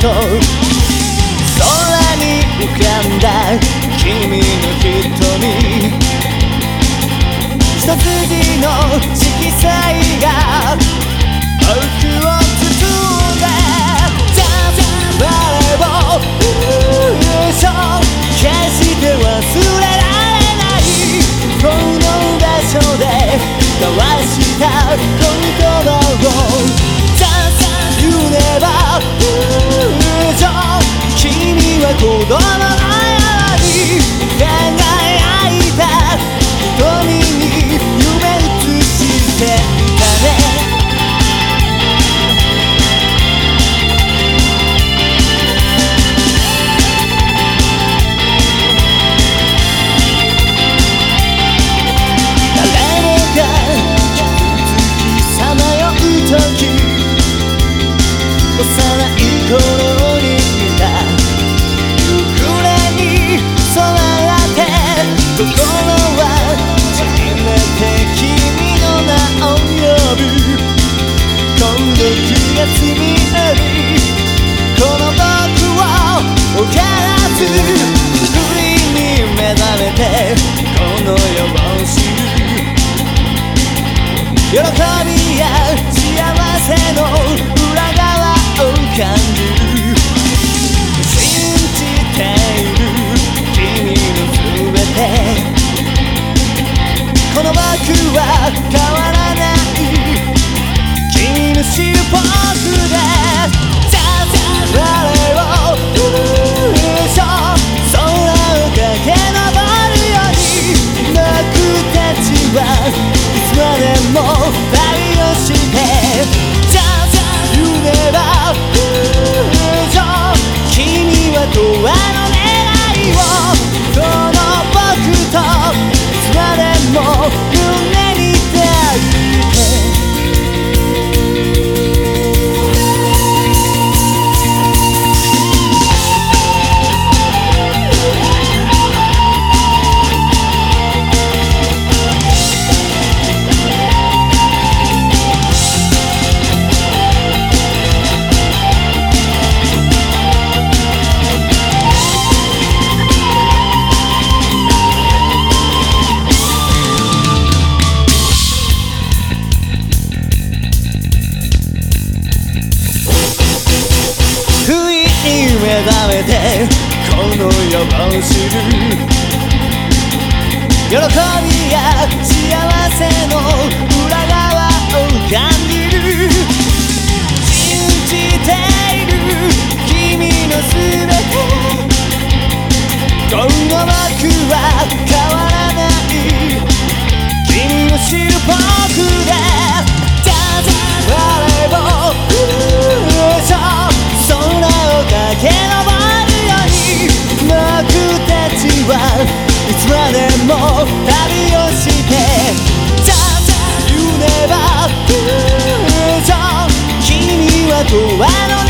と空に浮かんだ君の瞳。一筋の色彩が僕を幼い頃に見た。夕暮て心はめて君の名を呼ぶなりこの場の僕は変わらない。君の知る僕ででを知る。喜びや幸せの裏側を感じる。信じている。君のすべてこの僕は変わらない。君を知る僕でつまでも旅をして夢は空上君は永遠の